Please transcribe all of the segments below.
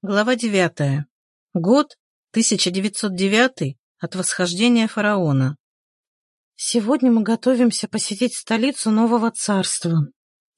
Глава 9. Год 1909 от восхождения фараона. Сегодня мы готовимся посетить столицу нового царства.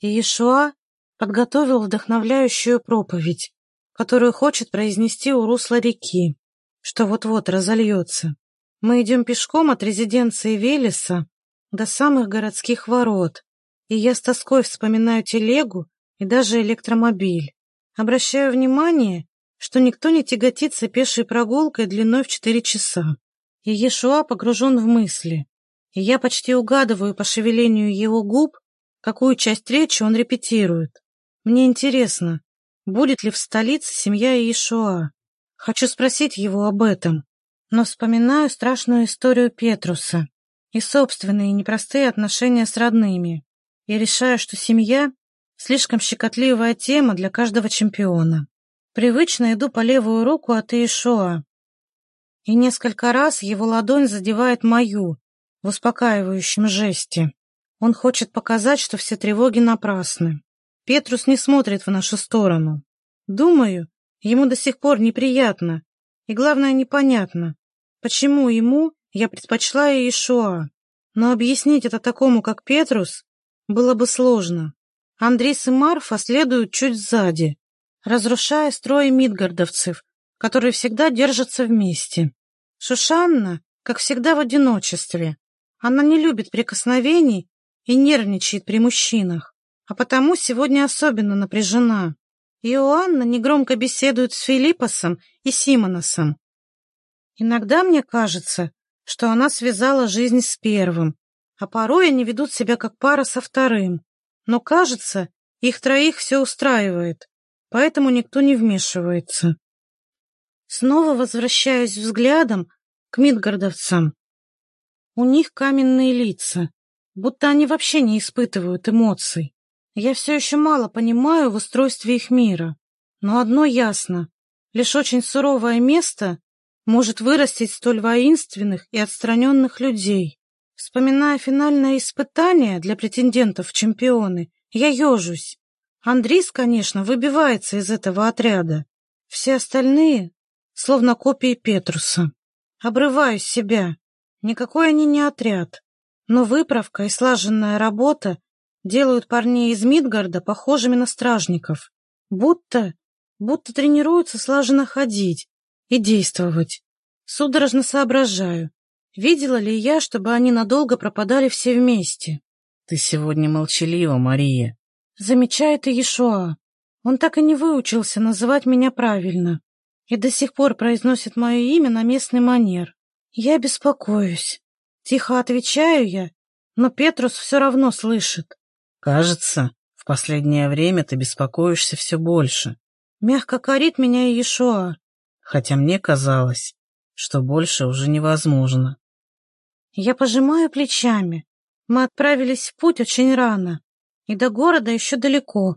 И Иешуа подготовил вдохновляющую проповедь, которую хочет произнести у русла реки, что вот-вот разольется. Мы идем пешком от резиденции Велеса до самых городских ворот, и я с тоской вспоминаю телегу и даже электромобиль. Обращаю внимание, что никто не тяготится пешей прогулкой длиной в четыре часа. И Ешуа погружен в мысли, и я почти угадываю по шевелению его губ, какую часть речи он репетирует. Мне интересно, будет ли в столице семья Иешуа. Хочу спросить его об этом, но вспоминаю страшную историю Петруса и собственные непростые отношения с родными, и решаю, что семья — слишком щекотливая тема для каждого чемпиона. Привычно иду по левую руку от Иешуа. И несколько раз его ладонь задевает мою в успокаивающем жесте. Он хочет показать, что все тревоги напрасны. Петрус не смотрит в нашу сторону. Думаю, ему до сих пор неприятно и, главное, непонятно, почему ему я предпочла Иешуа. Но объяснить это такому, как Петрус, было бы сложно. Андрис и Марфа следуют чуть сзади, разрушая строй мидгардовцев, которые всегда держатся вместе. Шушанна, как всегда, в одиночестве. Она не любит прикосновений и нервничает при мужчинах, а потому сегодня особенно напряжена. Иоанна негромко беседует с Филиппосом и Симоносом. Иногда мне кажется, что она связала жизнь с первым, а порой они ведут себя как пара со вторым. Но, кажется, их троих все устраивает поэтому никто не вмешивается. Снова возвращаюсь взглядом к мидгардовцам. У них каменные лица, будто они вообще не испытывают эмоций. Я все еще мало понимаю в устройстве их мира, но одно ясно. Лишь очень суровое место может вырастить столь воинственных и отстраненных людей. Вспоминая финальное испытание для претендентов в чемпионы, я ежусь. Андрис, конечно, выбивается из этого отряда. Все остальные словно копии Петруса. Обрываю себя. Никакой они не отряд. Но выправка и слаженная работа делают парней из Мидгарда похожими на стражников. Будто, будто тренируются слаженно ходить и действовать. Судорожно соображаю, видела ли я, чтобы они надолго пропадали все вместе. Ты сегодня молчалива, Мария, Замечает и Иешуа. Он так и не выучился называть меня правильно и до сих пор произносит мое имя на местный манер. Я беспокоюсь. Тихо отвечаю я, но Петрус все равно слышит. Кажется, в последнее время ты беспокоишься все больше. Мягко корит меня Иешуа. Хотя мне казалось, что больше уже невозможно. Я пожимаю плечами. Мы отправились в путь очень рано и до города еще далеко.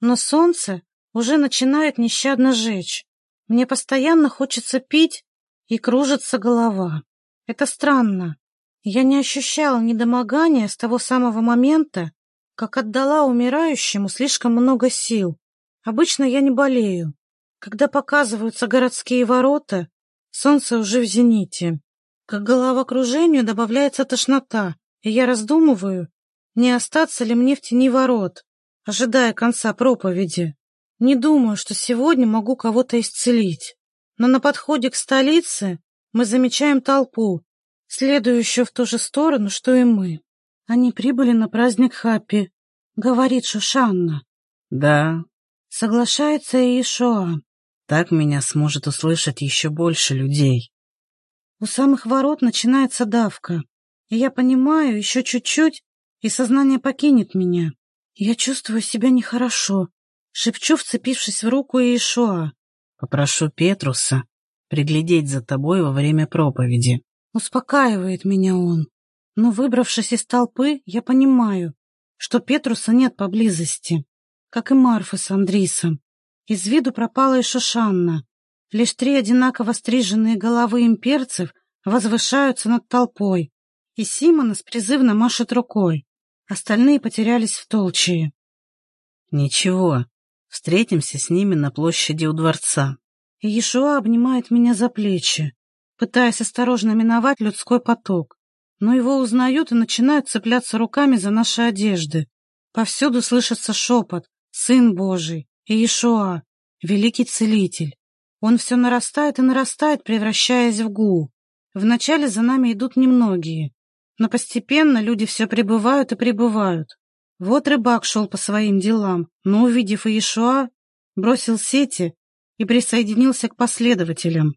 Но солнце уже начинает нещадно жечь. Мне постоянно хочется пить, и кружится голова. Это странно. Я не ощущала недомогания с того самого момента, как отдала умирающему слишком много сил. Обычно я не болею. Когда показываются городские ворота, солнце уже в зените. К головокружению добавляется тошнота, и я раздумываю, не остаться ли мне в тени ворот, ожидая конца проповеди? Не думаю, что сегодня могу кого-то исцелить. Но на подходе к столице мы замечаем толпу, следующую в ту же сторону, что и мы. Они прибыли на праздник Хаппи, говорит Шушанна. Да. Соглашается и Ишоа. Так меня сможет услышать еще больше людей. У самых ворот начинается давка, и я понимаю, еще чуть-чуть, и сознание покинет меня. Я чувствую себя нехорошо, шепчу, вцепившись в руку Иешуа. Попрошу Петруса приглядеть за тобой во время проповеди. Успокаивает меня он. Но, выбравшись из толпы, я понимаю, что Петруса нет поблизости, как и Марфы с Андрисом. Из виду пропала и Шушанна. Лишь три одинаково стриженные головы имперцев возвышаются над толпой, и Симонос призывно машет рукой. Остальные потерялись в толчее. «Ничего», — Встретимся с ними на площади у дворца. И Иешуа обнимает меня за плечи, пытаясь осторожно миновать людской поток. Но его узнают и начинают цепляться руками за наши одежды. Повсюду слышится шепот «Сын Божий» и Иешуа, великий целитель. Он все нарастает и нарастает, превращаясь в гул. Вначале за нами идут немногие, но постепенно люди все прибывают и прибывают. Вот рыбак шел по своим делам, но, увидев Иешуа, бросил сети и присоединился к последователям.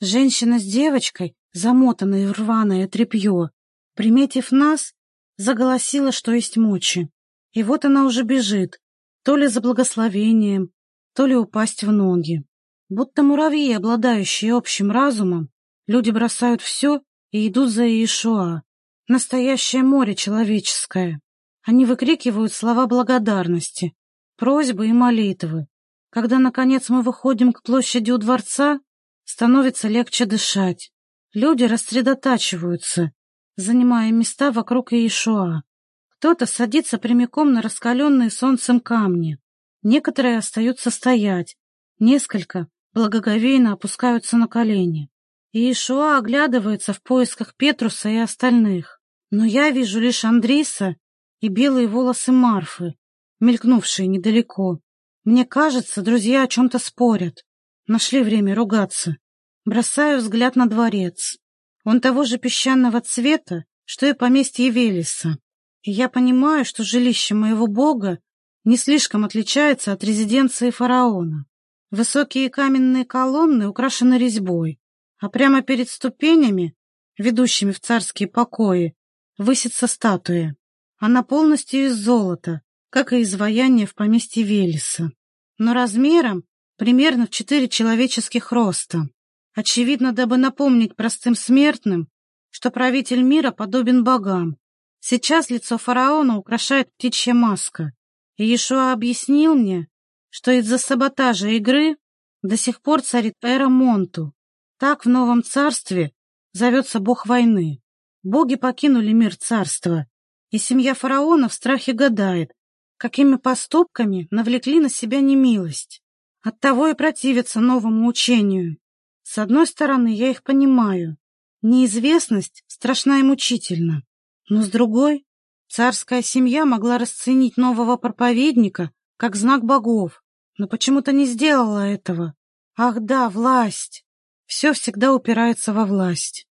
Женщина с девочкой, замотанной в рваное тряпье, приметив нас, заголосила, что есть мочи. И вот она уже бежит, то ли за благословением, то ли упасть в ноги. Будто муравьи, обладающие общим разумом, люди бросают все и идут за Иешуа. Настоящее море человеческое. Они выкрикивают слова благодарности, просьбы и молитвы. Когда, наконец, мы выходим к площади у дворца, становится легче дышать. Люди рассредотачиваются, занимая места вокруг Иешуа. Кто-то садится прямиком на раскаленные солнцем камни. Некоторые остаются стоять. Несколько благоговейно опускаются на колени. Иешуа оглядывается в поисках Петруса и остальных. Но я вижу лишь Андриса и белые волосы Марфы, мелькнувшие недалеко. Мне кажется, друзья о чем-то спорят. Нашли время ругаться. Бросаю взгляд на дворец. Он того же песчаного цвета, что и поместье Велеса. И я понимаю, что жилище моего бога не слишком отличается от резиденции фараона. Высокие каменные колонны украшены резьбой, а прямо перед ступенями, ведущими в царские покои, высится статуя. Она полностью из золота, как и изваяние в поместье Велеса, но размером примерно в четыре человеческих роста. Очевидно, дабы напомнить простым смертным, что правитель мира подобен богам. Сейчас лицо фараона украшает птичья маска. И Иешуа объяснил мне, что из-за саботажа игры до сих пор царит эра Монту. Так в новом царстве зовется бог войны. Боги покинули мир царства, и семья фараона в страхе гадает, какими поступками навлекли на себя немилость. Оттого и противятся новому учению. С одной стороны, я их понимаю. Неизвестность страшна и мучительна. Но с другой, царская семья могла расценить нового проповедника как знак богов, но почему-то не сделала этого. Ах да, власть! Все всегда упирается во власть.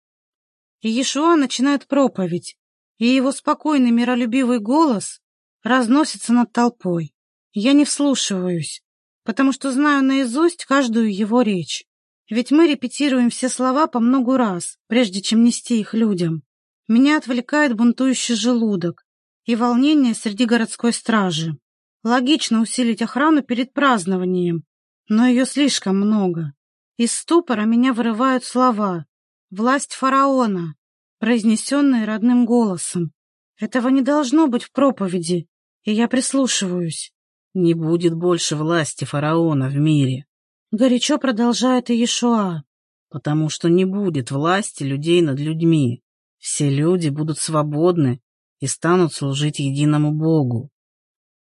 И Иешуа начинает проповедь, и его спокойный миролюбивый голос разносится над толпой. Я не вслушиваюсь, потому что знаю наизусть каждую его речь. Ведь мы репетируем все слова по многу раз, прежде чем нести их людям. Меня отвлекает бунтующий желудок и волнение среди городской стражи. Логично усилить охрану перед празднованием, но ее слишком много. Из ступора меня вырывают слова «Власть фараона», произнесенные родным голосом. Этого не должно быть в проповеди, и я прислушиваюсь. Не будет больше власти фараона в мире. Горячо продолжает Иешуа. Потому что не будет власти людей над людьми. Все люди будут свободны и станут служить единому Богу.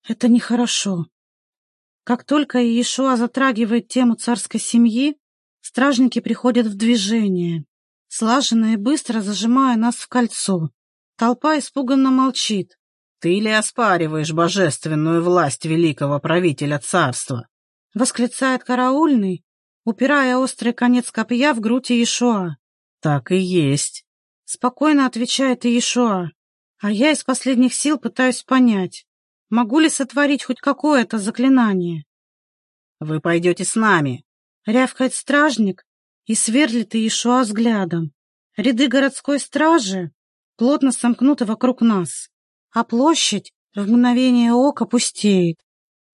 Это нехорошо. Как только Иешуа затрагивает тему царской семьи, стражники приходят в движение слаженно и быстро зажимая нас в кольцо. Толпа испуганно молчит. «Ты ли оспариваешь божественную власть великого правителя царства?» — восклицает караульный, упирая острый конец копья в грудь Иешуа. «Так и есть», — спокойно отвечает Иешуа. А я из последних сил пытаюсь понять, могу ли сотворить хоть какое-то заклинание. «Вы пойдете с нами», — рявкает стражник, и сверлит Иешуа взглядом. Ряды городской стражи плотно сомкнуты вокруг нас, а площадь в мгновение ока пустеет.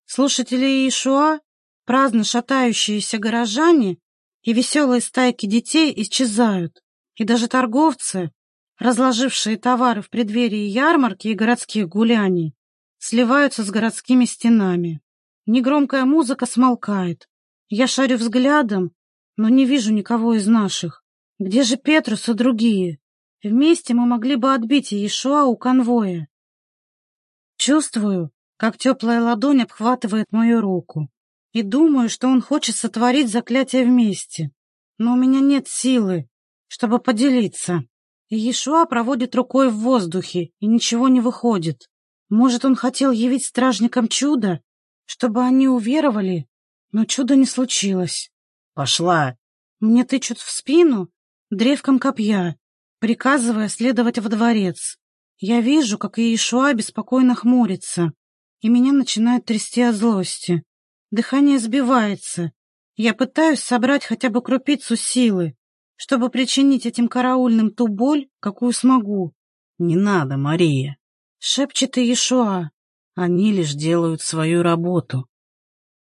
Слушатели Иешуа, праздно шатающиеся горожане и веселые стайки детей исчезают, и даже торговцы, разложившие товары в преддверии ярмарки и городских гуляний, сливаются с городскими стенами. Негромкая музыка смолкает. Я шарю взглядом но не вижу никого из наших. Где же Петрус и другие? Вместе мы могли бы отбить Иешуа у конвоя. Чувствую, как теплая ладонь обхватывает мою руку. И думаю, что он хочет сотворить заклятие вместе. Но у меня нет силы, чтобы поделиться. Иешуа проводит рукой в воздухе, и ничего не выходит. Может, он хотел явить стражникам чудо, чтобы они уверовали, но чуда не случилось. «Пошла!» Мне тычут в спину древком копья, приказывая следовать во дворец. Я вижу, как Иешуа беспокойно хмурится, и меня начинает трясти от злости. Дыхание сбивается. Я пытаюсь собрать хотя бы крупицу силы, чтобы причинить этим караульным ту боль, какую смогу. «Не надо, Мария!» — шепчет Иешуа. «Они лишь делают свою работу».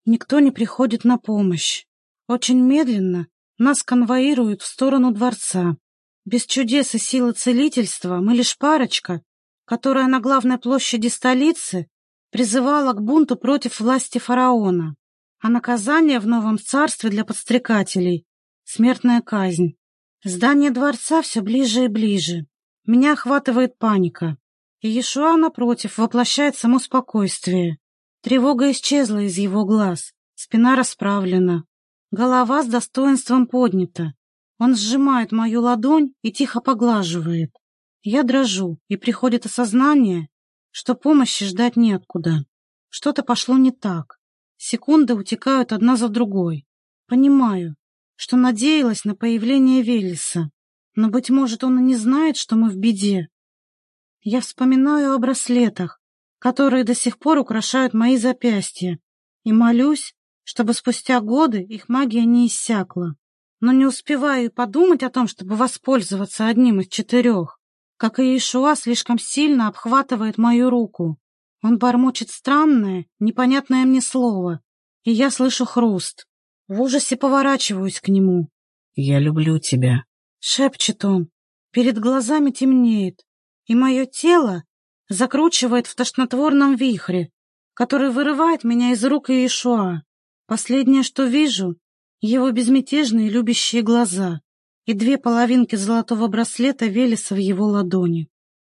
Никто не приходит на помощь. Очень медленно нас конвоируют в сторону дворца. Без чудес и силы целительства мы лишь парочка, которая на главной площади столицы призывала к бунту против власти фараона. А наказание в новом царстве для подстрекателей — смертная казнь. Здание дворца все ближе и ближе. Меня охватывает паника. И Иешуа, напротив, воплощает само спокойствие. Тревога исчезла из его глаз, спина расправлена, голова с достоинством поднята. Он сжимает мою ладонь и тихо поглаживает. Я дрожу, и приходит осознание, что помощи ждать неоткуда. Что-то пошло не так. Секунды утекают одна за другой. Понимаю, что надеялась на появление Велеса, но, быть может, он и не знает, что мы в беде. Я вспоминаю о браслетах, которые до сих пор украшают мои запястья, и молюсь, чтобы спустя годы их магия не иссякла но не успеваю подумать о том, чтобы воспользоваться одним из четырех, как и Иешуа слишком сильно обхватывает мою руку. Он бормочет странное, непонятное мне слово, и я слышу хруст. В ужасе поворачиваюсь к нему. «Я люблю тебя», — шепчет он. Перед глазами темнеет, и мое тело закручивает в тошнотворном вихре, который вырывает меня из рук Иешуа. Последнее, что вижу, его безмятежные любящие глаза и две половинки золотого браслета Велеса в его ладони.